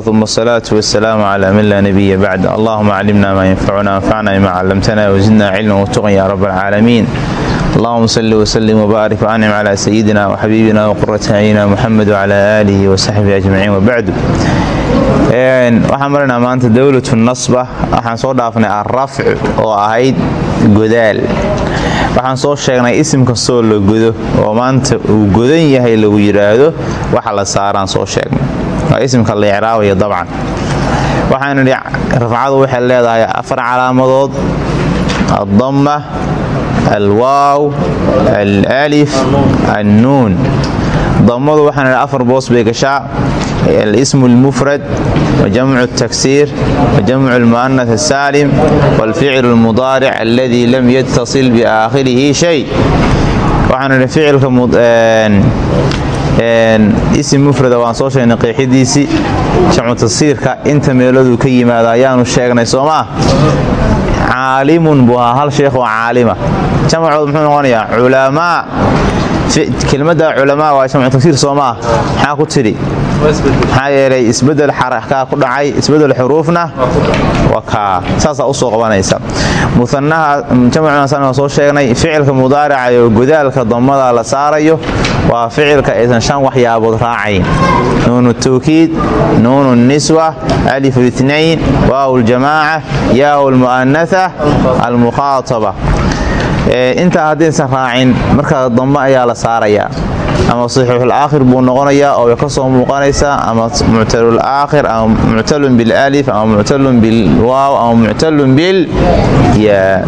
uma asalaatu wasalaamu calaa man laa nabiya bacd allahuma calimna maa yanfacuna anfacna bima callamtana wazidna cilman watuqan ya rab alcaalamiin allahuma salli wslim wbaarik wancim calaa sayidina waxabiibina waqurati acyina muxamed wcalaa aalihi wasaxbihi ajmaciin wabacdu waxaan maranaa maanta dowlatu nasba waxaan soo dhaafnay arrafc oo ahayd godaal waxaan soo sheegnay isim kastoo la godo oo maanta uu godan yahay lagu yidhaahdo waxa la saaraan soo sheegnay waa isimka la icraabaya dabcan. Waxaan idhi rafcadu waxay leedahay afar calaamadood. Addamma alwaaw alaalif annuun. Dammadu waxaan idhi afar boos bay gashaa. Alismu almufrad wajamcu taksiir wajamcu almu'anas asaalim waalficlu almudaaric alladii lam yatasil biaakhirihi shay. Waxaan idhi ficilka isim mufrada waan soo sheegnay qeexidiisii jamcu tasiirka inta meeladuu ka yimaada ayaanu sheegnay soomaa caalimun buu ahaa hal sheekh oo caalima. Jamcood muxuu noqonayaa culamaa. Kelmadda culamaa waa jamcu tasiir soomaa maxaa ku tidhi maxaa yeelay isbeddel xarakaa ku dhacay isbeddel xuruufna waa kaa saasaa qabanaysa. Muanaha jamcunasan soo sheegnay ficilka mudaarica oo godaalka damada la saarayo waa ficilka aysan shan waxyaabood raacayn. Nuunu tawkiid nuunu niswa alif itnayn waaw ljamaaca yaaw lmu'anaa almukhaaaba intaa haddaysan raacin markaa dambe ayaa la saarayaa ama saxiixul aakhir buu noqonayaa oo way ka soo muuqanaysaa ama muctalul aakhir ama muctalun bilaalif ama muctalun bilwaaw ama muctalun bil yaa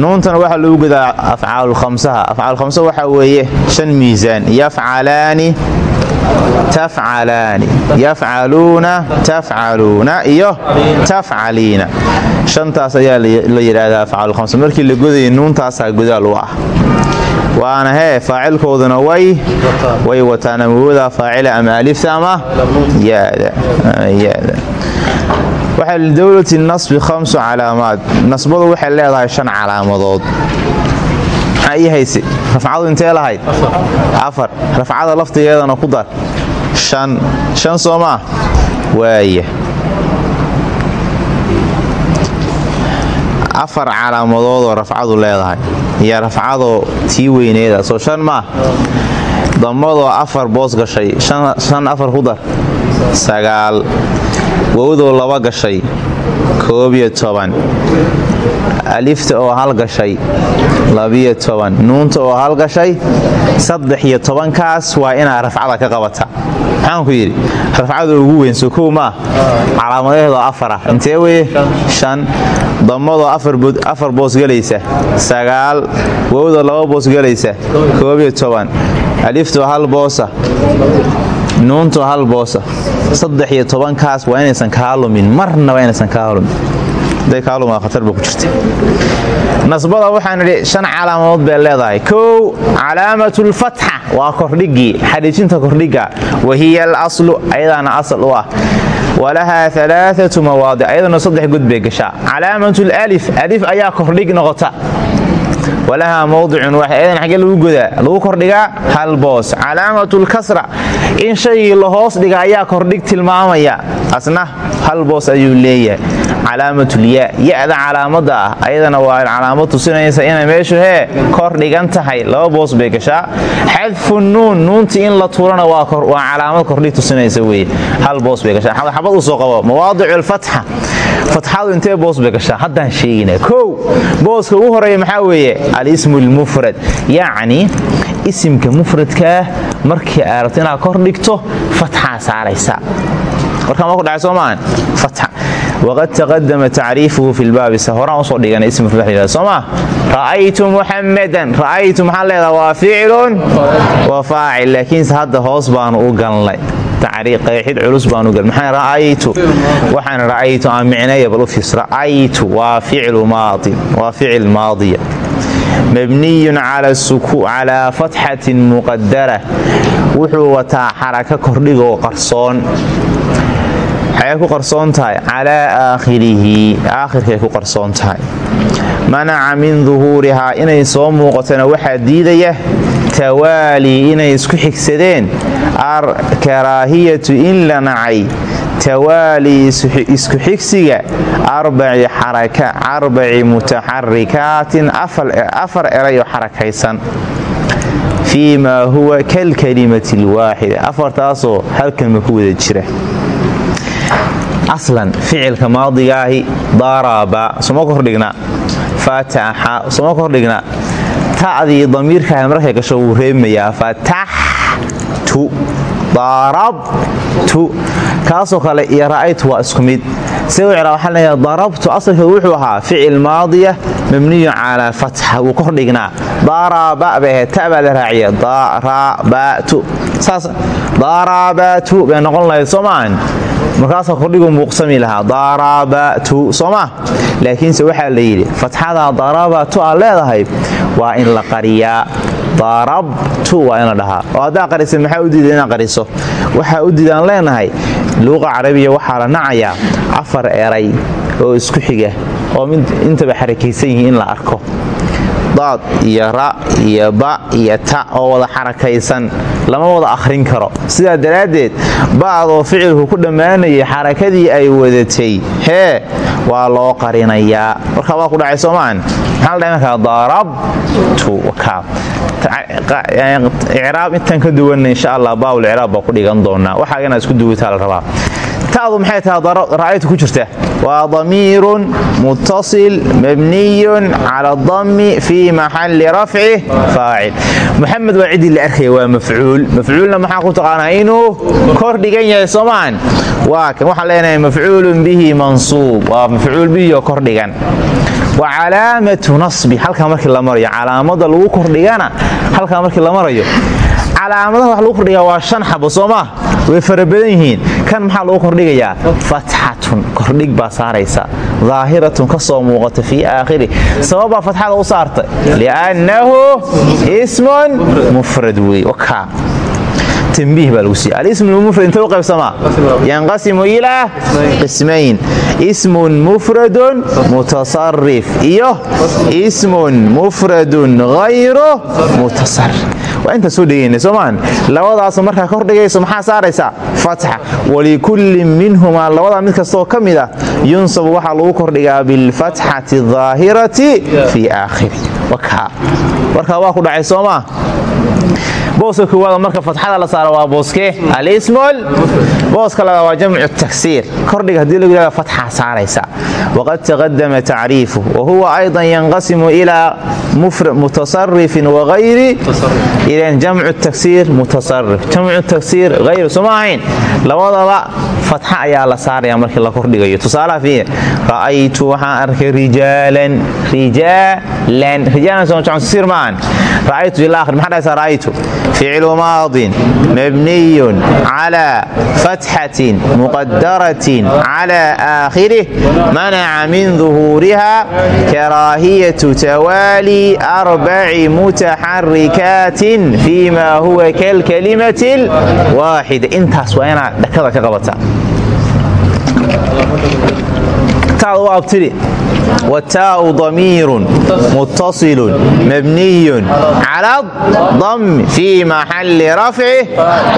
nuuntana waxaa lagu gadaa afcaalulkhamsaha afcaalkhamsa waxaa weeye shan miisaan. Yafcalaani tafcalaani. Yafcaluuna tafcaluuna iyo tafcaliina. Shantaas ayaa la yidhaahdaa afcaalulkhamsa markii la godaya nuuntaasaa godaal u ah waana hee faacilkooduna way way wataan. Amawooda faacila ama alifta ama yaada. Waxaa lidowlati nasbi khamsu calaamaad. Nasbadu waxay leedahay shan calaamadood. Maxaa ii intee lahayd? Afar. Rafcada laftigeedana ku dar. Shan. Shan soo maa afar calaamadoodoo rafcadu leedahay. Iyo rafcadoo tii weyneeda soo shan maa damadoo afar boos gashay. Shan afar ku dar. Sagaal. Wowdoo laba gashay. Koobiyo toban. Alifta oo hal gashay. Labiyo toban. Nuunta oo hal gashay. Saddex iyo tobankaas waa inaad rafcada ka qabata maxaan ku yidhi rafcada ugu weyn so kow maa calaamadaheedoo afara intee weye shan. Damadoo afar boos gelaysa sagaal. Wowdoo laba boos gelaysa koobiyo toban. Aliftoo hal boosa. Nuuntoo hal boosa. Saddex iyo tobankaas waa inaysan kaa lumin. Marna waa inaysan kaa lumin. Nasbada waxaan idhi shan calaamadood bay leedahay. Kow calaamatulfatxa waa kordhigii xadhiijinta kordhiga wahiya alaslu ayadaana asal u ah. Walahaa alaaatu mawaadic ayadana saddex god bay gashaa. Calaamatulif alif ayaa kordhig noqota. Walahaa mowdicun waaxid ayadan xaggee lagu godaa. Lagu kordhigaa hal boos. Calaamatulkasra in shaygii la hoos dhiga ayaa kordhig tilmaamaya. Asna hal boos ayuu leeyahay calaamatulyaa ya-da calaamada ah ayadana waa calaamad tusinaysa inay meeshu hee kor dhigan tahay. Laba boos bay gashaa. Xadfu nuun nuuntii in la tuurana waa calaamad kordhig tusinaysa weye hal boos bay gashaa. Xabad u soo qabo. Mawaadicu lfatxa fatxadu intee boos bay gashaa? Haddaan sheegina kow booska ugu horreeya maxaa weeye? Alismu lmufrad yacni isimka mufradkaa markii aad rabto inaad kor dhigto fatxaa saaraysa. Warkaa ma ku dhacay soo maahan waqad taqadama tacriifuhu fi lbaabisa horaan u soo dhigana ism mufrad soo maa ra'aytu muxamadan ra'aytu maxaan leedaha waa ficilun wa faacil laakiinse hoos baanu u galnay qeexid culus baanu gal maxaa ra'aytu waxaan ra'aytu aan bal u fiis ra'aytu waa ficlu maadin waa ficil maadiya mabniyun calaa fatxatin muqadara wuxuu wataa xaraka kordhigoo qarsoon waxay ku qarsoon tahay. Calaa aakhirihi. Aakhirkay ku qarsoon tahay. Manaca min duhuurihaa inay soo muuqatona waxaa diidaya. Tawaalii inay isku xigsadeen. Karaahiyatu in la nacay. Tawaalii isku xigsiga. Arbaci mutaxarikaatin afar eray oo xarakaysan. Fii maa huwa kalkalimati alwaaxida. Afartaasoo halkanma ku wada jira aslan ficilka maadigaahi daraba soma kordhigna fataxa soma kordhigna ta'dii damiirkaahi markay gasho wuu reebmayaa fataxtu darabtu kaasoo kale iyo ra'aytu waa isku mid. Se leeyahay darabtu asalkeedu wuxuu ahaa ficil maadiya mabniyun calaa fatxa. Wuu kordhignaa daraba bay ahayd ta la raaciya darabatu. Saas darabatu bay noqon lahayd soo maahan markaasaa kordhigu muuqsami lahaa. Darabatu soo maa laakiinse waxaa la yidhi fatxada darabatu aad leedahay waa in la qariyaa. Darabtu waa in la dhahaa. Oo haddaa qarisa maxaa u diida inaad qariso waxaa u diidaan leenahay luuqa carabiya waxaa la nacayaa afar eray oo isku xiga oo intaba xarakaysan yihiin in la arko. Daad iyo ra iyo ba iyo ta oo wada xarakaysan lama wada akhrin karo. Sidaa daraaddeed ba'doo ficilku ku dhammaanayay xarakadii ay wadatay hee waa loo qarinayaa. Markaa waa ku dhacay soomaan maxaa la dhahay markaa? Darabtu icraab intaan ka duwanna insha allah baabul icraab baa ku dhigan doonaa. Waxaagana isku duwataa la rabaa. Ta'du maxay tahay ra'aytu ku jirta? Waa damiirun muttasil mabniyun cala adammi fii maxalli rafci faacil. Muxamed waa la arkaya waa mafcuul. Mafcuulna maxaa ku taqaanaa inuu kor dhigan yahay soomaan waa kan waxaan leenahay mafcuulun bihi mansuub. Waa mafcuul bihi oo kor dhigan wa calaamatu nasbi. Halkaa markii la marayo calaamada lagu kordhigana halkaa markii la marayo calaamadaha wax lagu kordhigaa waa shan xabo soo way fara badan yihiin. Kan maxaa lagu kordhigayaa? Fatxatun. Kordhig baa saaraysa. Daahiratun ka soo muuqata fii aakhiri. Sababbaa fatxada u saartay? Liannahu ismun mufrad wey tanbiih baa lagu siiya alismu mufrad intau qaybsamaa? Yanqasimu ilaa qismayn ismun mufradun mutasarif iyo ismun mufradun hayru mutasarif waa intaa soo dhegayna soomaan labadaasoo markaa kordhigayso maxaa saaraysaa? Fatxa. Walikullin minhumaa labadaa mid kastaoo ka mid ah yunsabu waxaa lagu kordhigaa bilfatxati daahirati fii aakhiri. Warkaa waa ku dhacay soomaa booska koowaad marka fatxada la saaro waa booske. Alismul booska labaad waa jamcu taksiir kordhiga haddii lagu yidhahdo fatxa saaraysa wqad taqadama tacriifu wahuwa ayضa yanqasimu ilaa mutasarifin wagayri ilan jamcu taksiir mutaarif jamcu taksiir ayr suma ahayn labadaba fatxa ayaa la saaraya markii la kordhigayo tusaalaha fiiya ra'aytu waxaan arkay rijaalan rijaalan rijaalan soo jacan siir ma ahan ra'aytu ila akhir maxaa dhahaysaa ra'aytu ficlu maadin mabniyun calaa fatxatin muqadaratin calaa aakhirih mana manaca min duhuuriha karaahiyatu tawaali arbaci mutaxarikaatin fii maa huwa kalkalimati lwaaxida intaas waa inaad dhakada ka qabataa. Abtiri wataau damiirun muttasilun mabniyun cala dam fii maxalli rafci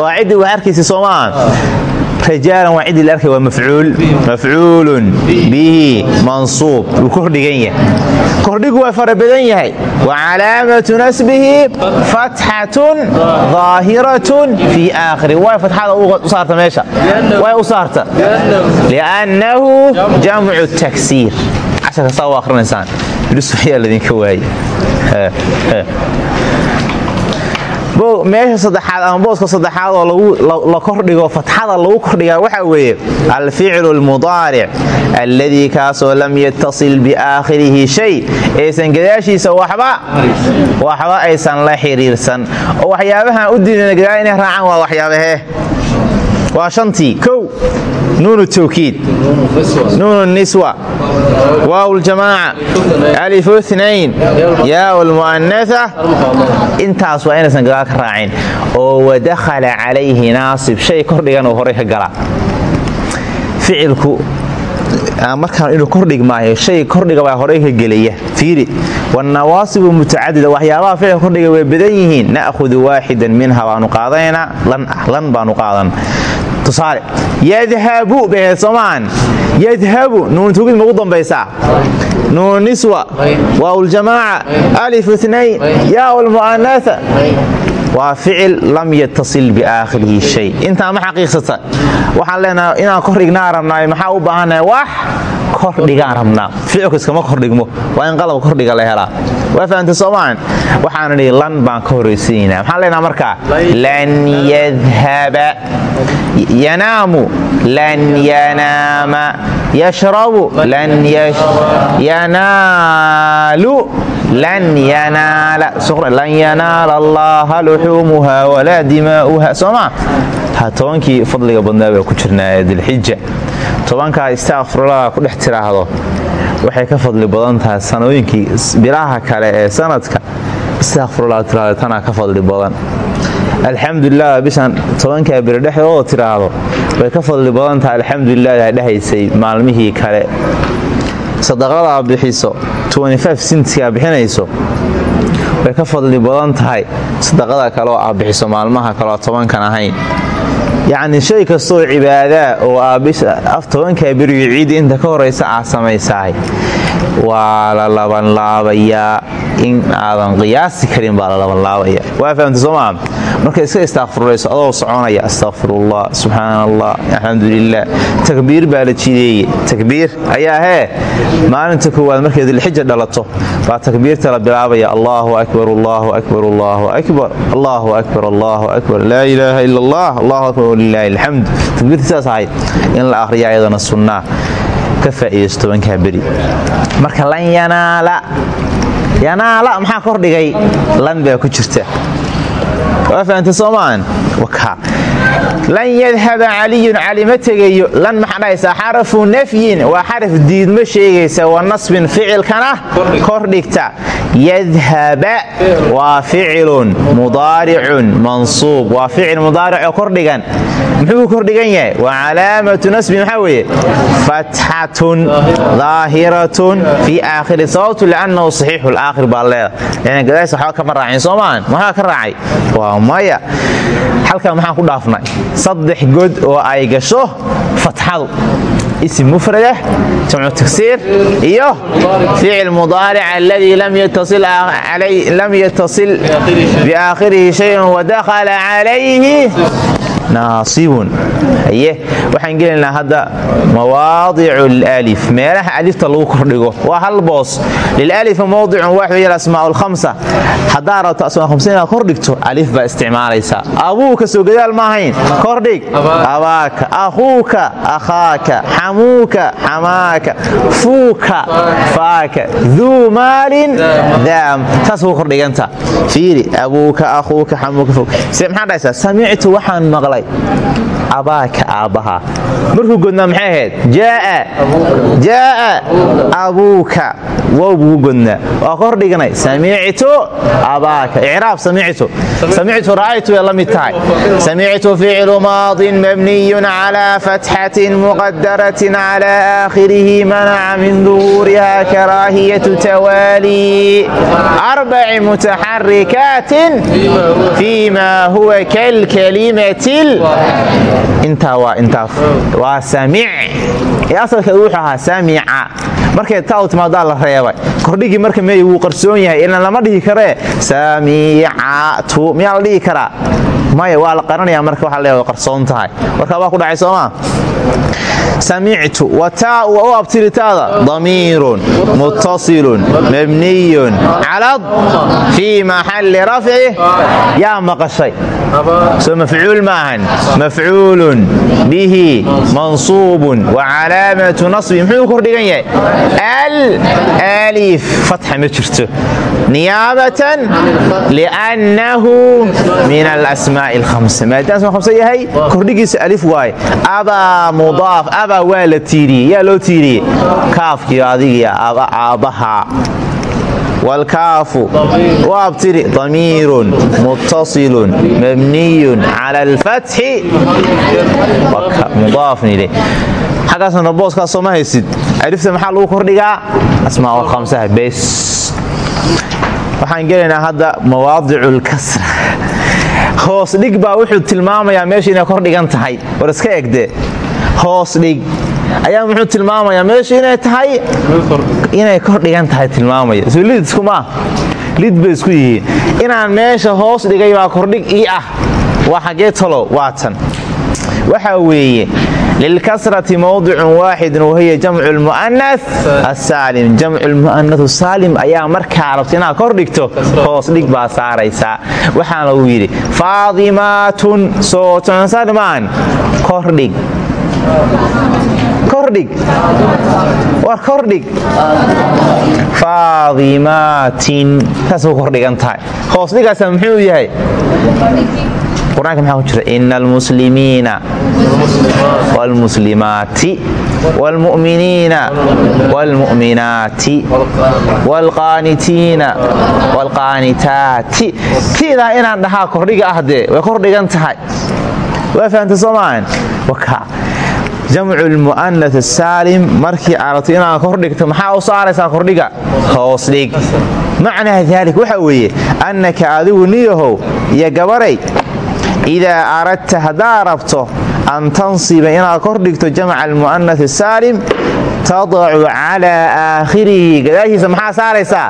waacidii waa harkiisa soomaa rajaalan waa cidii la arkay waa mafcuul. Mafcuulun. Bihi mansuub. Kordhigan yahay. Kordhigu waa fara yahay. Wa calaamatu nasbihi fatxatun daahiratun fii aakhiri. Way fatxada u saarta meesha. Way u saarta. Liannahu jamcu taksiir. Casharkastaa u akrinaysaan bilisuxyaa ladinka waaye eh, eh saddexaad ama booska saddexaad oo la kordhigo fatxada lagu kordhigaa waxaa weeye alficlu lmudaaric alladii kaasoo lam yatasil biaakhirihi shay aysan gadaashiisa waxba aysan la xiriirsan. Oo waxyaabahan u diidana gadaal inay raacaan waa waxyaabahee waa shantii. Kow. Nuun tawkiid. Nuun niswa. Waaw ljamaaca alif nain yaa lmu'anaa intaas waa inaysan gadaal ka raacin. Oo wadakhala calayhi naasib. Shay kordhigan oo horay ka gala. Ficilku markaan inuu kordhig maayo shay kordhiga baa horey ka gelaya fiiri wanawaasibu mutacadida waxyaabaha ficil kordhiga way badan yihiin. Na'hudu waaxidan minha baanu qaadanaynaa lan ah lan baanu qaadan. Tusaale yadhabu bahe soomaan. Yadhabu nuuntugid magu dambaysaa? Nuun niswa waaw ljamaaca alif inayn yaa lmu'anaa waa ficil lam yatasil biaakhirihi shay. Intaa ma xaqiiqsata? Waxaan leenaha inaan kordhignaa rabnaayo maxaa u baahannahay wax kordhigaan rabnaa ficilku iskama kordhigmo. Waa in qalab kordhiga la helaa. Waa fahamta soomaan waxaan idhi lan baan ka horraysiinaynaa maxaan leenaha markaa lan yadhaba yanaamu lan yanaama yashrabu lan yanaalu lan yanaala. Allaha luxuumuha walaa dimaa'uha sooma ha tobankii fadliga badnaa baa ku jirnaa dilxija tobankaa istaakfirullah ku dhex tiraahdo. Waxay ka fadli badan tahay sanooyinkii bilaha kale ee sanadka. Istaakfirullah tiraahdo tanaa ka fadli badan. Alxamdulilah bishan tobankaa biri dhexdooda tiraahdo. Way ka fadli badan tahay alxamdulilah dhahaysay maalmihii kale. Sadaqadaa bixiso sintigaa bixinayso way ka fadli badan tahay. Sadaqada kaleoo aa bixiso maalmaha kaleoo tobankan ahayn yacni shay kastoo cibaadaa oo aa tobankaa beriyo ciidda inta ka horaysa aa samaysahay. Waa la labanlaabayaa in aadan qiyaasi karin baa la labanlaabaya. Waa fahamta soo maa marka iska istaaqfirlayso adoo soconaya astaqfirullah subxaan allah takbiir baa la jideeye takbiir ayaa hee? Maalinta koowaad markay dilxija dhalato baa takbiirta la bilaabaya allahu akbar allahu akbar allahu akbar allahu akbar allahu akbar laa ilaaha ila allah allahu akbar walilaahi alxamd. Takbiirta sidaas ahayd in la akhriya ayadana sunnaa ka faa'iidaysto tobankaa beri marka lan yanaala yanaala maxaa kordhigay? Lan baa ku jirta. Waa fahamta soomaan lan yadhaba caliyun cali ma lan maxaa dhahaysaa? Xarafu nafyin waa xaraf diidma sheegaysa wa nasbin ficilkana kordhigta yadhaba waa ficilun mudaaricun mansuub. Waa ficil mudaarico kordhigan muxuu kordhigan yahay? Wa calaamatu nasbi maxaa weeye? Fatxatun daahiratun fii aakhiri. Sababtu liannahu saxiixu laakhir baa leeda yani gadaas waxba kama raacin maxaa ka raacay? Waa maya. Halkan maxaan ku dhaafnay saddex god oo ay gasho fatxadu ism mufradah jamcu tagsiir iyo ficil mudaaric aladii lam yatasil biaakhirihi shayun wadakhala calayhi naasibun. Haye waxaan gelaynaa hadda mawaadicu alif. Meelaha alifta lagu kordhigo waa hal boos. Lilalifa mawdicun waaxid iyo asmaa lhamsa haddaa rabto asmaa hamsa inaad kordhigto alif baa isticmaalaysaa abuuka soo gadaal ma ahayn. Kordhig. Abaaka. Akhuuka. Akhaaka. Xamuuka. Xamaaka. Fuuka. Faaka. Duu maalin. Daam. Saas ugu kordhiganta. Fiiri. Abuuka akhuuka xamuuka fuuka. Maxaa dhahaysaa? Samictu waxaan maqlay abaaka aabbaha markuu godnaa maxay ahayd? Jaaa. Abuuka wow buu godnaa. Waa kordhignay samictu abaaka. Icraab samictu samictu ra'aytu way la mid tahay. Samictu maadin mabniyun calaa fatxatin muqadaratin calaa aakhirihi manaca min duhuuriha karaahiyatu tawaali. Arbaci mutaxarikaatin fiima huwa kalkalimati intaa waa intaas. Waa samic ee asalkeedu wuxuu ahaa samica markay taa u timaadaa la reebay. Kordhigii marka meey wuu qarsoon yahay ilan lama dhihi karee samicatu miyaa la dhihi karaa? Maya waa la qaranaya marka waxa leedahay qarsoon tahay. Warkaa baa ku dhacay soomaa samictu wataa u abtiritaada damiirun muttasilun mabniyun calad fii maxalli rafci yaa maqashay. Soo mafcuul maahan mafcuulun bihi mansuubun wa calaamatu nasbi. Muxuu kordhigan yahay alif. Fatxa ma jirto. Niyaabatan liannahu min alasmaa'i alhamsa maadaama asmaa khamsa yahay? Kordhigiisa alif waaye abaa mudaaf abaa waa la tiiriyey. Yaa loo tiiriyey? Kaafkii adigii aabbaha waalkaafu waabtiri damiirun muttasilun mabniyun cala alfatxi mudaafnile xaggaasna booskaas soo ma haysid alifta maxaa lagu kordhigaa asmaa khamsaha bes waxaan gelaynaa hadda mawaadicu lkasra hoos dhig baa wuxuu tilmaamayaa meesha inay kor dhigan tahay war iska egde hoos dhig ayaa muxuu tilmaamayaa? Meesha inay tahay? Inay kor dhigan tahay tilmaamaya. Soo lid iskumaa lid bay isku yihiin. Inaan meesha hoos dhigay baa kordhig ii ah. Waa xaggee talo waa tan. Waxaa weeye lilkasrati mowdicun waaxidun wahiya jamcu lmu'ana asaalim jamcu lmu'anau saalim ayaa markaa rabta inaad kor dhigto hoos dhig baa saaraysaa. Waxaana lagu yidhi faadimaatun sootonsamaan kordhig war kordhig faadimaatin taasuu kordhigan tahay hoos dhigaasa muxuu yahay qur-aanka maxaa ku jira ina almuslimiina wاlmuslimaati wاlmu'miniina wاlmu'minaati wاlqaanitiina wاlqaanitaati tiidaa inaan dhahaa kordhiga ah dee way kordhigan tahay waa fahamta soomaan jamcu lmu'anat asaalim markii aragto inaad kordhigto maxaa u saaraysaa kordhiga hoos dhig. Macnaa daalik waxa weeye annaka adigu niyahow iyo gabaray idaa aradta haddaa rabto an tansiba inaad kordhigto jamca almu'anat asaalim tadacu calaa aakhirihi gadaashiisa maxaa saaraysaa?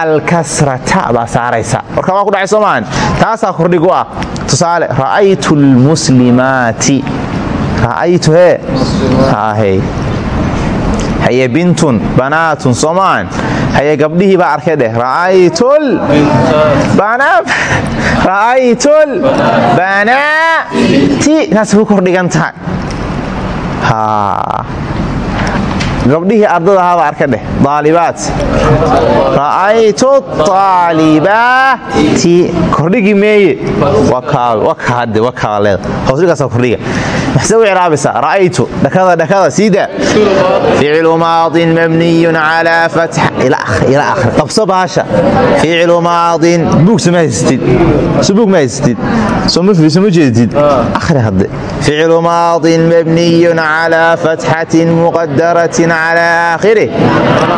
Alkasrata baa saaraysaa. Warkaa waa ku dhacay soomaan taasaa kordhig ah. Tusaale ra'aytu lmuslimaati ra'aytu hee hahe haye bintun banaatun soomaan haye gabdhihii baa arkay dheh ra'aytul banaati taas ku kordhigan tahay gabdhihii ardada ahaaba arka dheh daalibaat ra'aytu aalibaati kordhigi meeye. Ficlu maadin mabniyun calaa qabso baasha ficlu maadin. Buug ma haysatid. Soma jeedid. Akhri hadde. Ficlu maadin mabniyun calaa fatxatin muqadaratin على آخره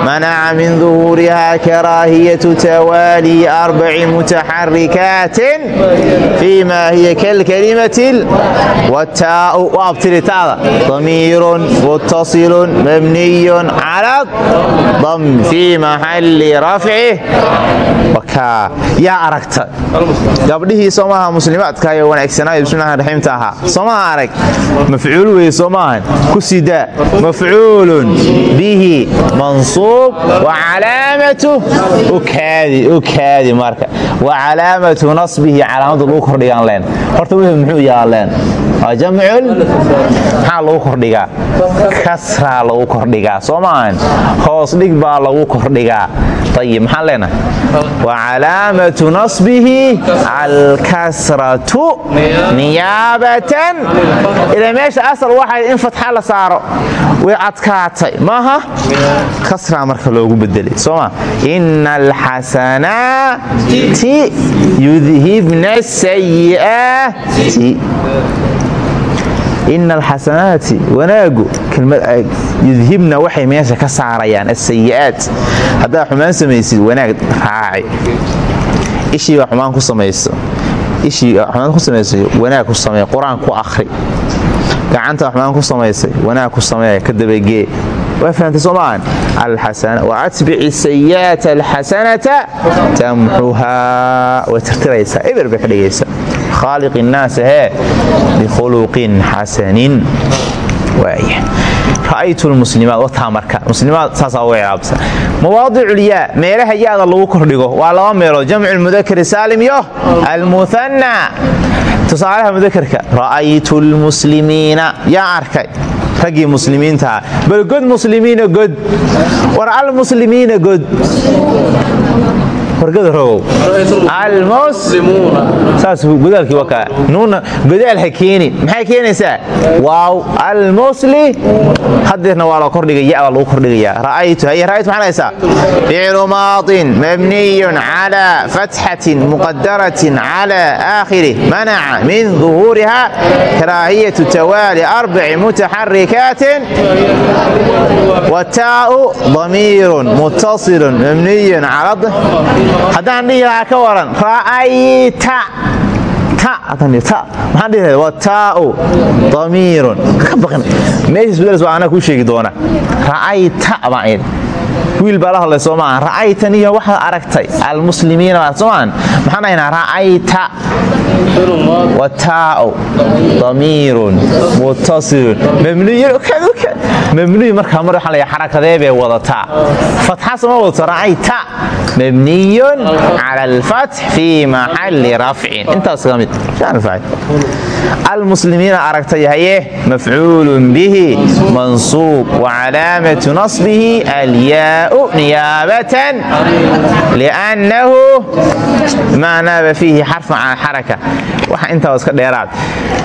منع من ظهورها كراهية توالي أربع متحركات فيما هي كالكلمة والتاء وابتل تاء ضمير متصل مبني على الضم في محل رفعه وكا يا أركت قبله سماها مسلمات كاي ونأكسناي بسم الله الرحيم تاها سماها أرك مفعول وي سماها كسدا مفعول bihi mansuub wacalaamatu ukaadi marka. Wa calaamatu nasbihi calaamada lagu kordhigaan leen. Horta wh muxuu yaaleen? Waa jamcul? Maxaa lagu kordhigaa? Kasraa lagu kordhigaa soo maahan hoos dhig baa lagu kordhigaa. Ayib maxaan leenahay? Wa calaamatu nasbihi alkasratu niyaabatan. Ila meesha asal waxay in fatxa la saaro way adkaatay maaha? Kasraa marka loogu bedelay sooma ina alxasanaati yudhibna sayi'aati ina alxasanaati wanaagu yudhibna waxay meesha ka saarayaan asayi'aat haddaa xumaan samaysid wanaag raaci ishii baa xumaan ku samayso. Ishii xumaan ku samaysay wanaag ku samey qur'aan ku akhri. Gacanta xumaan ku samaysay wanaag ku sameeya ka dabagee waa fahamtay soomaan waatbici sayi'aata alxasanata tamxuhaa way tirtiraysaa eber bay ka dhigaysaa khaaliq innaasa hee bikhuluqin xasanin waaya ra'aytu lmuslimaat wataa marka. Muslimaad saasaa uga cilaabsa mawaadiculyaa meelaha yaada lagu kordhigo. Waa laba meelood jamcu lmudakari saalim iyo almuhanna tusaalaha mudakarka ra'aytu lmuslimiina yaa arkay raggii muslimiintaa bal god muslimiina god. War almuslimiina god wargada rogow. Saas godaalkii wakaa nuuna godaal ha keenin maxay keenaysaa? Waaw almusli. Hadeerna waa la kordhigay ya baa lagu kordhigayaa. Ra'aytu haye ra'aytu maxaa haysaa? Ficlu maadin mabniyun calaa fatxatin muqadaratin calaa aakhirih manaca min duhuuriha karaahiyatu tawaali arbaci mutaxarikaatin. Wataa'u damiirun muttasilun mabniyun cala haddaan dhihi lahaa ka waran ra'ayta maxaan dhihi lahaa wataa'u damiirun. Ka baqin. Meeshiis bedelis waa anaa kuu sheegi doona ra'ayta baan wiil baa la hadlay soo maaha ra'aytaniyo aragtay almuslimiina baa soo maahan maxaan dhahaynaa ra'ayta. Wataa'u damiirun muttasilun mabniyun mabniy markaa mar la xarakadee bay wadataa. Fatxasa ma wadato ra'ayta mabniyun cala alfatx fii maxalli rafcin intaas ka mid almuslimiina aragtay haye mafcuulun bihi mansuub wacalaamatu nasbihi alyaau niyaabatan liannahu maanaaba fiihi xarfan cala xaraka. Waxa intaa iska dheeraad.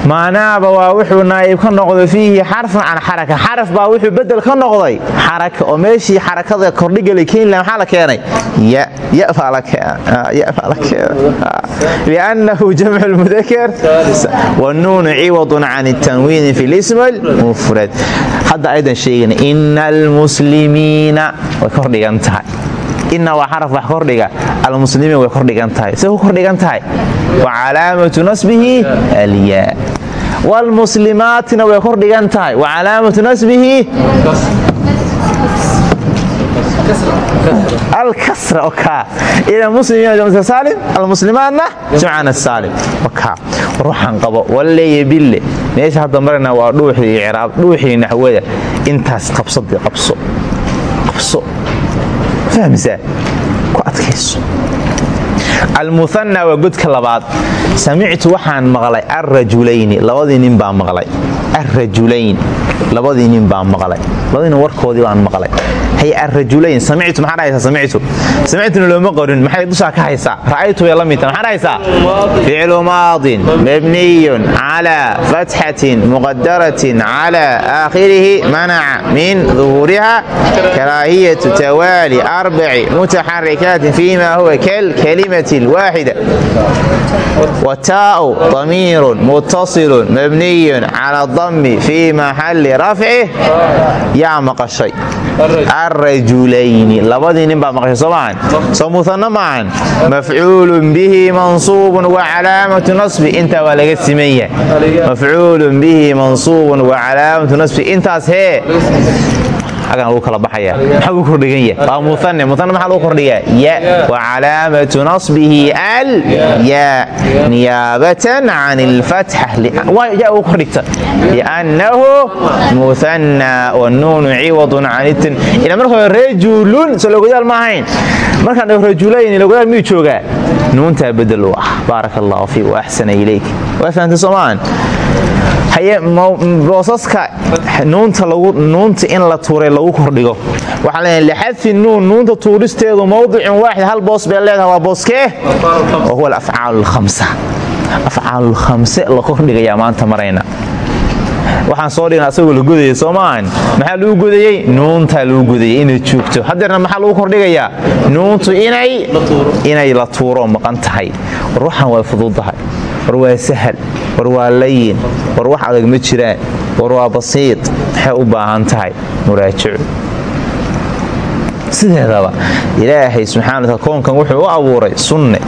Maanaaba waa wuxuu naayib ka noqday fiihi xarfan can xaraka. Xaraf baa wuxuu bedel ka noqday xaraka oo meeshii xarakada kordhigala keeni laha maxaa la keenay? La liannahu jamcu lmudakar wanuunu ciwadun can tanwiini fi lism lmufrad hadda aydan sheegana ina almuslimiina way kordhigan tahay. Ina waa xaraf wax kordhiga almuslimiin way kordhigan tahay. Say ku wa calaamatu nasbihi alyaa wlmuslimaatina way kordhigan tahay. Wa calaamatu nasbihi alkasra ila muslimiina jamca saalim almuslimaatna jamcana saalim war waxaan qabo walleeye bille. Meesha hadda marayna waa dhuuxii icraab dhuuxii naxwada. Intaas qabsadii qabso. Qabso. Fahmaysaa ku adkayso almuhanna waa godka labaad. Samictu waxaan maqlay alrajulayni labadii nin baa maqlay. Alrajulayn labadii nin baa maqlay labadii nin warkoodii baan maqlay hay arajulayn ah, samictu maxaad haysaa samictu samictuna looma qorin maxay dushaa ka haysaa? Ra'aytu bay la mid tahay maxaad haysaa? Ficlu maadin mabniyun calaa fatxatin muqadaratin calaa aakhirihi manaca min duhuuriha karaahiyatu tawaali arbaci mutaxarikaatin fiima huwa kalkalimati lwaaxida wataa'u damiirun muttasilun mabniyun cala adami fi maxalli naafici yaa maqashay. Arajulayni labadii nin baa maqashay soo maahan soo muana bihi mansuubun wa calaamatu nasbi. Intaa waa laga siman yahay. Bihi mansuubun wa calaamatu nasbi. Intaas hee agan lagu kala baxaya. Maxaa lagu kordhigan yahay? Waa muane muane maxaa lagu kordhigaa ya. Wa calaamatu nasbihi al ya. Niyaabatan can ilfatxa ya ugu kordhigta. Liannahu muhanna wanuunu ciwadun can itin ila marka rajulun. Soo logodaal ma ahayn. Markaan dhaho rajulayn logodaal miyuu joogaa nuuntaa bedel u ah baaraka allahu fii wa axsana ilayk waa fahamtay soomaan haye boosaska nuunta in la tuuray lagu kordhigo. Waxaa leeyahay lixadfi nuun nuunta tuuristeedu mowdicun waaxid hal boos bay leedahay waa booskee oo huwa alafcaal alkhamsa afcaal khamse la kordhigayaa maanta marayna waxaan soo dhigna asagoo la godayay soo maxaa lagu godayey nuuntaa lagu godayay inay joogto. Hadeerna maxaa lagu kordhigayaa nuuntu inay la tuuro. Maqan tahay. War waxaan way fududahay. War waa sahal. War waa layin. War wax adag ma jiraan. War waa basiid maxay u baahan tahay? Muraajico sideedaba ilaahay subxana wataala koonkan wuxuu u abuuray sunne.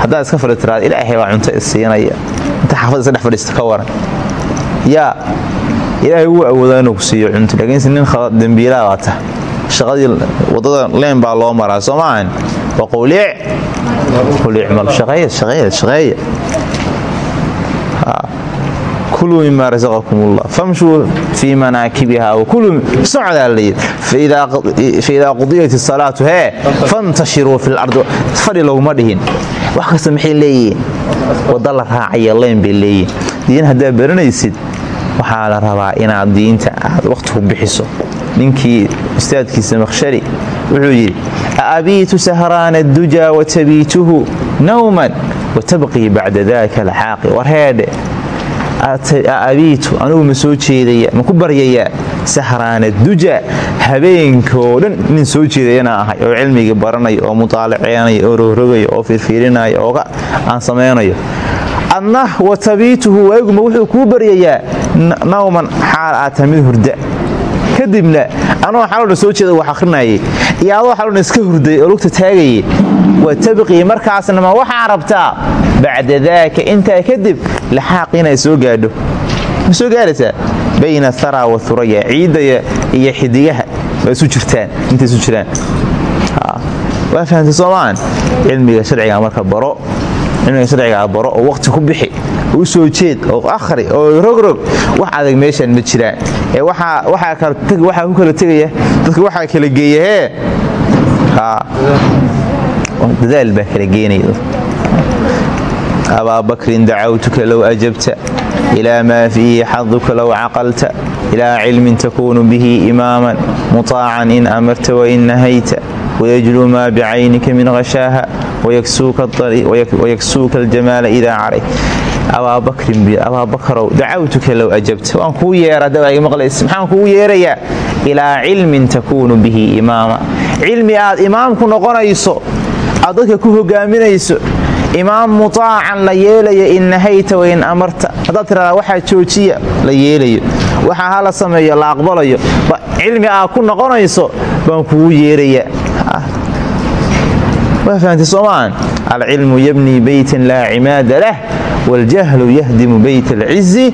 Haddaad iska fadhi tiraada ilaahay baa cunto isiinaya inta xaafad iska dhex fadhiista ka waran yaa ilaahay wuu awoodaa inuu ku siiyo cunto. Laakiinse nin dembiilaa baa tah shaqadii waddada leen baa loo maraa soo maahan? Waa qowliic qowliicmal shaqeeya shaqeeya shaqeeya. Kuluu mima rasaqakum ullah famshuu fii manaakibiha wakuluu socdaa layidhi faidaa qudiyat isalaatu hee fantashiruu fi lardi fadhi loguma dhihin. Wax kasta maxay leeyihiin? Wadda la raacaya leyn bay leeyihiin diin haddaad baranaysid waxaa la rabaa inaad diinta aad wakhti ku bixiso. Ninkii ustaadkiisa makhshari wuxuu yidhi aabiitu sahraana dujaa watabiituhu nawman watabqii bacda daka laxaaqi warheedhe abiitu anugu ma soo jeedaya ma ku baryayaa sahraana duja habeenkoo dhan nin soo jeedayana ahay oo cilmigii baranaya oo mutaalaceynaya oo rogrogaya oo firfiirinaya oo aan samaynayo adna watabiituhu waaguma wuxuu kuu baryayaa nawman xaal aata mid hurda kadibna anoo xalodhan soo jeeda wax akhrinayay iyo adoo xalodhan iska hurday oo lugta taagayay wa tabqii markaasna ma waxaa rabtaa bacda daaka intaa kadib laxaaq inay soo gaadho ma soo gaaraysaa bayna thara wa huraya ciidaya iyo xidigaha waa isu jirtaan intay isu jiraan waa fahamtay soomaan cilmiga sharciga marka baro cilmiga sharcigaa baro oo waqti ku bixi u soo jeed oo akhri oo rogrog wax adag meeshaan ma jiraan. Ee waxaa ku kala tegaya dadka waxaa kala geeya hee? Dadaal baa kala geenaya abaa bakrin dacawtuka low ajabta ilaa maa fiihi xaduka low caqalta ilaa cilmin takuunu bihi imaaman mutaacan in amarta wain nahayta wayajlu maa bicaynika min hashaaha wayaksuuka aljamaala idaa carayt abaabakrow dacawtuka low ajabta waan kuu yeera dawaagi maqlays maxaan kugu yeerayaa ilaa cilmin takuunu bihi imaama cilmi aad imaamku noqonayso aad dadka ku hogaaminayso imaam mutaacan la yeelaya in nahayta wain amarta haddaad tiradaa waxaa joojiya la yeelayo waxaa hala sameeyo la aqbalayo cilmi aad ku noqonayso baan kugu yeerayaa waa fahamtay soomaan alcilmu yabnii beytan laa cimaada lah waljahlu yahdimu beyt alcizi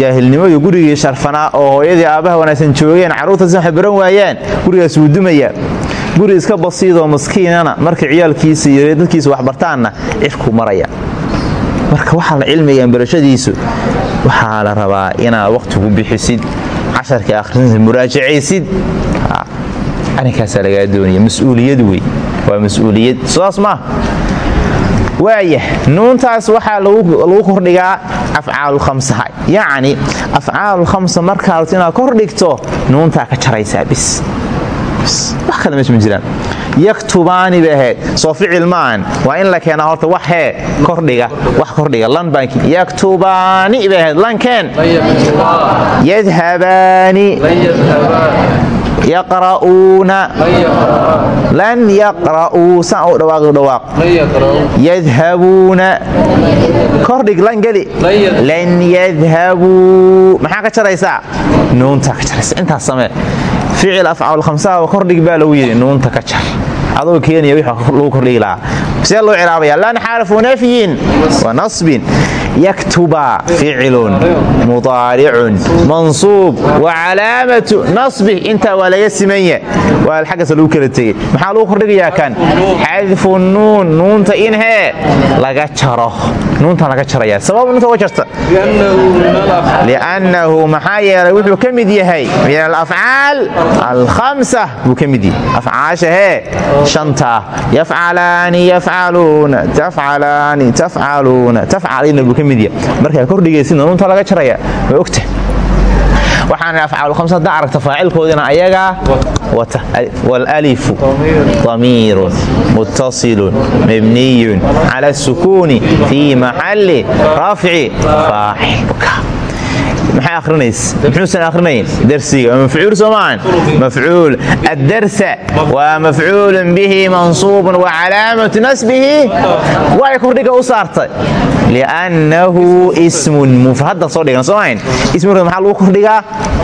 jaahilnimadu gurigii sharfanaa oo hooyadii aabbaha wanaagsan joogeen carruurtaasi waxay baran waayaan gurigaas wuu dumayaa guri iska basiidoo maskiinana marka ciyaalkiisa iyo dadkiisa waxbartaanna cirku maraya marka waxaa la cilmigan barashadiisu waxaa la rabaa inaad waqti ku bixisid casharka akhrisinsa muraajacaysid arrinkaasaa lagaa doonaya mas'uuliyad wey waa mas'uuliyad. Sidaas maa waayah nuuntaas waxaa lagu kordhigaa afcaalulkhamsaha yacni afcaalulkhamsa markaa rabto inaad kor dhigto nuuntaa ka jaraysaa bis. Wax kale meesha ma jiraan. Yaktubaani bay ahayd soo ficil maahan waa in la keenaa horta wax hee kordhiga wax kordhiga lan baanki yaktubaani bay ahayd lankeen yadhabaani yaqra'uuna lan yaqra'uu saan u dhawaaqi dhawaaq yadhabuuna lan geli. Lan yadhabuu maxaa ka jaraysaa nuuntaa ka jaraysa. Intaas samee ficil afcaal khamsaha kordhig baa lagu yidhi nuunta ka jar. Adoo keenaya wixii lagu kordhigi lahaa. Loo cilaabaya lan xarfu nafyin wa nasbin yaktuba ficilun mudaaricun mansuub wa calaamatu nasbih. Intaa waa laga simanya waa xaggaas lagu kala tegey. Maxaa lagu kordhigayaa kan? Xadfu nuun. Nuunta in hee laga jaro. Nuuntaan laga jaraya sabab nuunta uga jarta? Liannahu maxaa yeelay wuxuu ka mid yahay min alafcaal alkhamsa. Buu ka mid yahay. Afcaasha hee shantaa yafcalaani yafcaluuna tafcalaani tafcaluuna tafcalina buu ka mid yahay markaa kordhigaysidna nuunta laga jaraya. Waa ogta waxaana afcaalulkhamsa haddaa aragta faacilkoodina ayagaa wata. Waalalifu damiirun muttasilun mabniyun cala asukuuni fii maxalli rafci faacilka maxay ahrinays muxuusan akhrinayn darsiga. Mafcuul soo maahan mafcuul. Addarsa waa mafcuulun bihi mansuubun wa calaamatu nasbihi. Way kordhiga u saartay. Liannahu ismun mufrad hadda soo dhigan soo maahayn ismurad maxaa lagu kordhigaa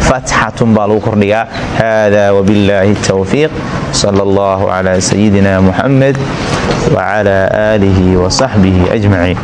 fatxatun baa lagu kordhigaa hada wabillaahi tawfiiq. Sala allahu calaa sayidina muxamed wacala aalihi wasaxbihi ajmaciin